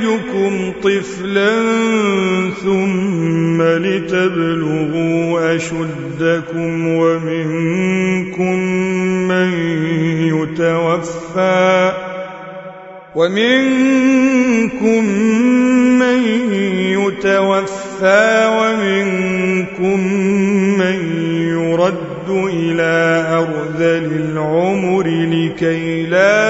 نخرجكم طفلا ثم لتبلغوا أشدكم ومنكم من يتوفى ومنكم من يتوفى ومنكم من يرد إلى أرذل العمر لكي لا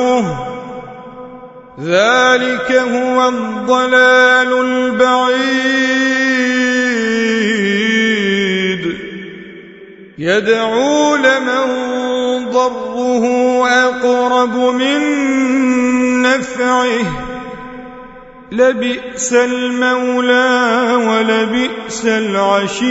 ينفعه ذلك هو الضلال البعيد. يدعو لمن ضره أقرب من نفعه. لبئس المولى ولبئس العشير.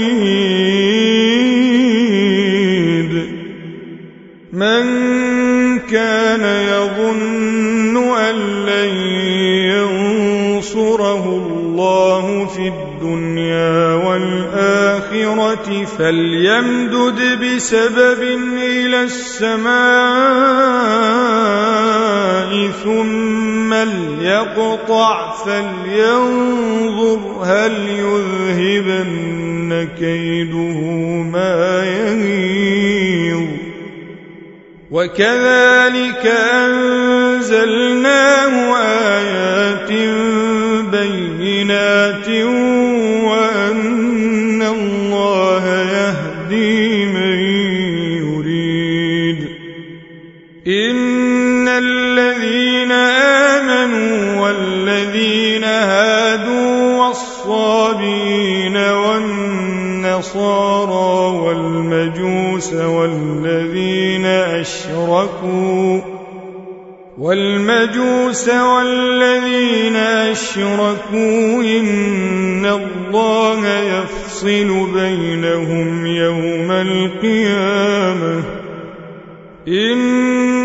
فليمدد بسبب إلى السماء ثم ليقطع فلينظر هل يذهبن كيده ما يغيظ وكذلك أنزلناه إن الذين آمنوا والذين هادوا والصابين والنصارى والمجوس والذين أشركوا والمجوس والذين أشركوا إن الله يفصل بينهم يوم القيامة إن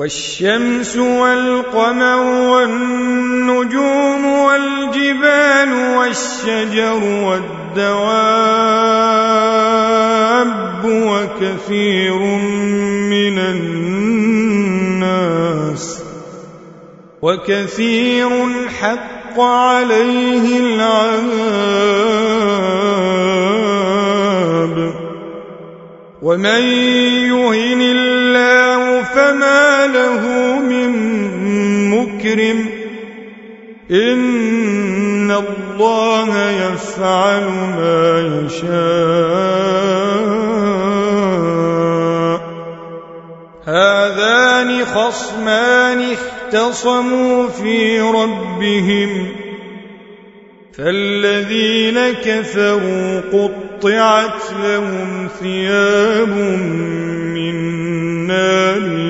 والشمس والقمر والنجوم والجبال والشجر والدواب وكثير من الناس وكثير حق عليه العذاب ومن يهن الله له من مكرم. إن الله يفعل ما يشاء. هذان خصمان اختصموا في ربهم. فالذين كفروا قطعت لهم ثياب من نار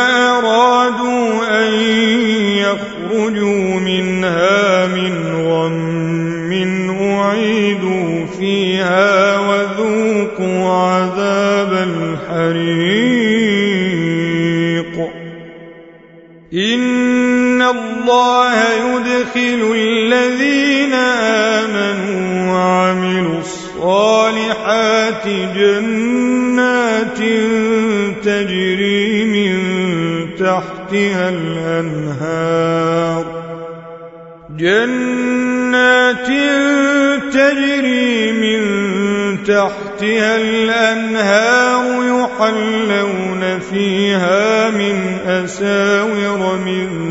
يدخل الذين آمنوا وعملوا الصالحات جنات تجري من تحت تحتها الأنهار جنات تجري من تحتها الأنهار يحلون فيها من أساور من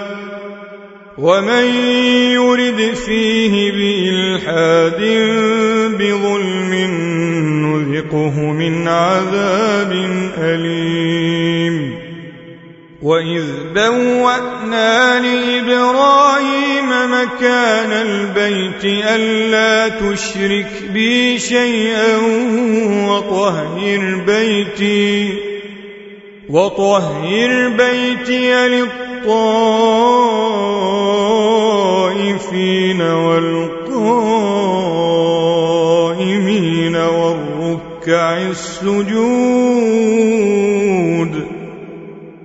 ومن يرد فيه بإلحاد بظلم نذقه من عذاب أليم. وإذ بوأنا لإبراهيم مكان البيت ألا تشرك بي شيئا وطهر بيتي وطهر بيتي للطائفين والقائمين والركع السجود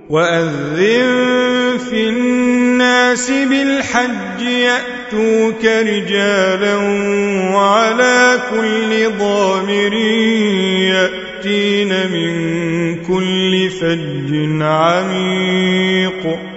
وأذن في الناس بالحج يأتوك رجالا وعلى كل ضامر يأتين من كل فج عميق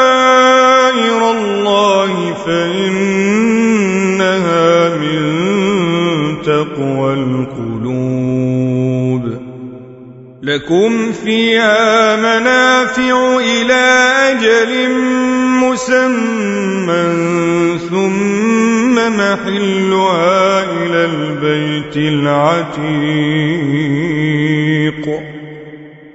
فإنها من تقوى القلوب. لكم فيها منافع إلى أجل مسمى ثم محلها إلى البيت العتيق.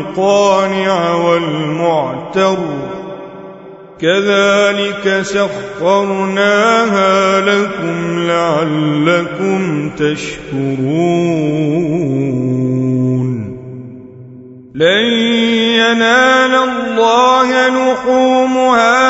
القانع والمعتر. كذلك سخرناها لكم لعلكم تشكرون. لن ينال الله لحومها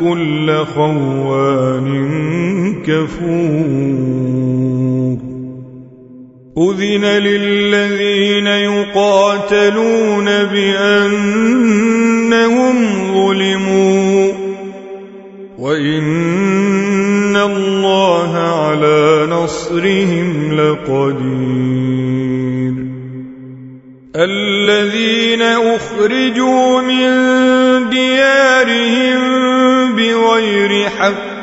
كل خوان كفور. أذن للذين يقاتلون بأنهم ظلموا. وإن الله على نصرهم لقدير. الذين أخرجوا من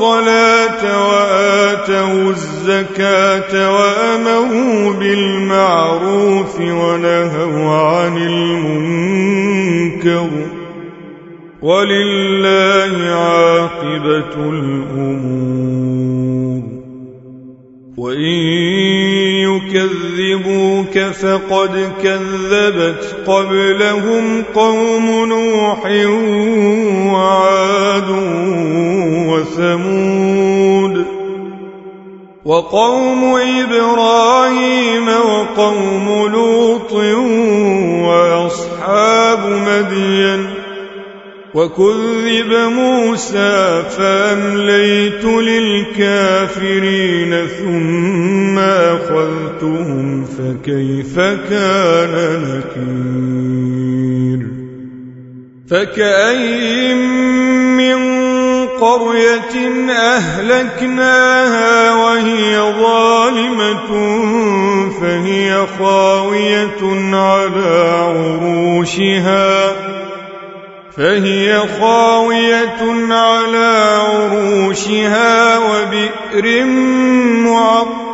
وآتوا الزكاة وأمروا بالمعروف ونهوا عن المنكر. ولله عاقبة الأمور. وإن يكذبوك فقد كذبت قبلهم قوم نوح وعاد وثمود وقوم إبراهيم وقوم لوط وأصحاب مدين وكذب موسى فأمليت للكافرين ثم أخذتهم فكيف كان نكير فكأي من قرية أهلكناها وهي ظالمة فهي خاوية على عروشها فهي خاوية على عروشها وبئر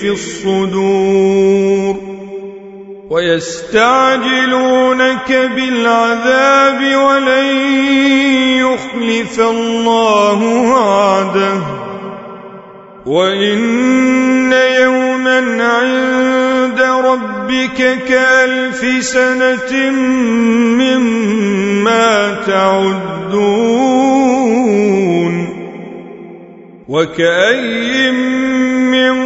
في الصدور ويستعجلونك بالعذاب ولن يخلف الله وعده وإن يوما عند ربك كألف سنة مما تعدون وكأي من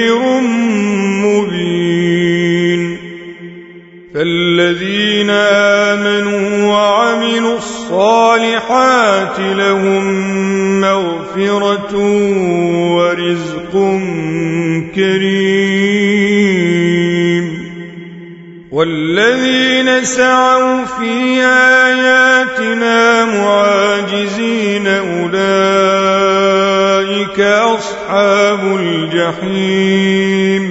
الصالحات لهم مغفرة ورزق كريم. والذين سعوا في آياتنا معاجزين أولئك أصحاب الجحيم.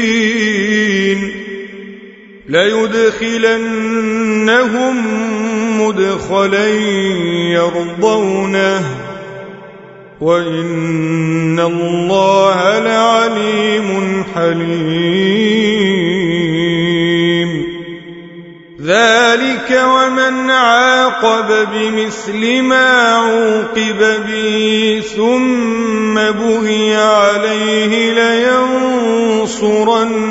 ليدخلنهم مدخلا يرضونه وإن الله لعليم حليم. ذلك ومن عاقب بمثل ما عوقب به ثم بغي عليه لينصرنه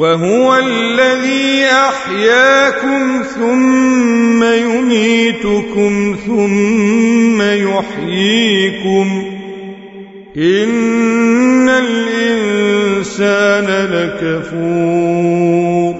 وهو الذي أحياكم ثم يميتكم ثم يحييكم. إن الإنسان لكفور.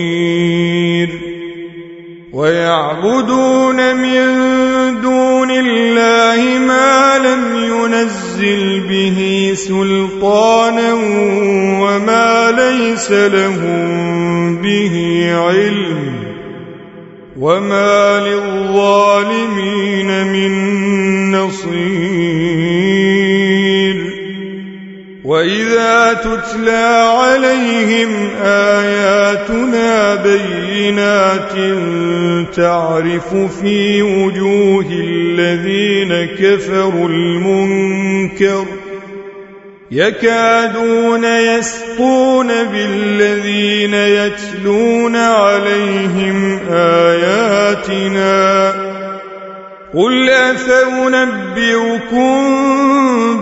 ويعبدون من دون الله ما لم ينزل به سلطانا وما ليس لهم تعرف في وجوه الذين كفروا المنكر يكادون يسقون بالذين يتلون عليهم آياتنا قل أفأنبئكم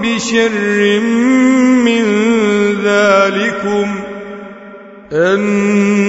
بشر من ذلكم النار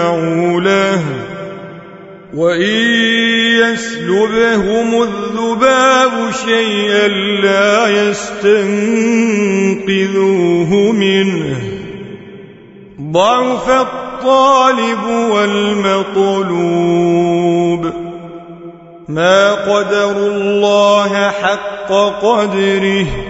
اجتمعوا له وإن يسلبهم الذباب شيئا لا يستنقذوه منه. ضعف الطالب والمطلوب. ما قدروا الله حق قدره.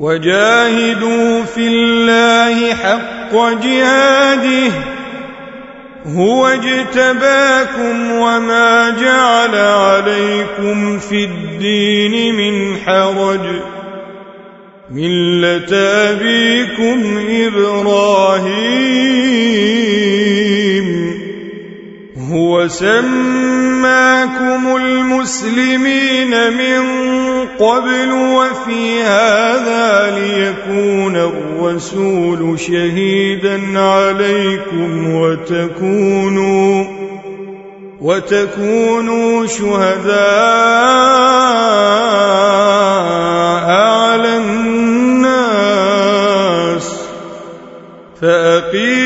وجاهدوا في الله حق جهاده هو اجتباكم وما جعل عليكم في الدين من حرج. ملة أبيكم إبراهيم هو سماكم المسلمين من قبل وفي هذا ليكون الرسول شهيدا عليكم وتكونوا وتكونوا شهداء على الناس. فأقيموا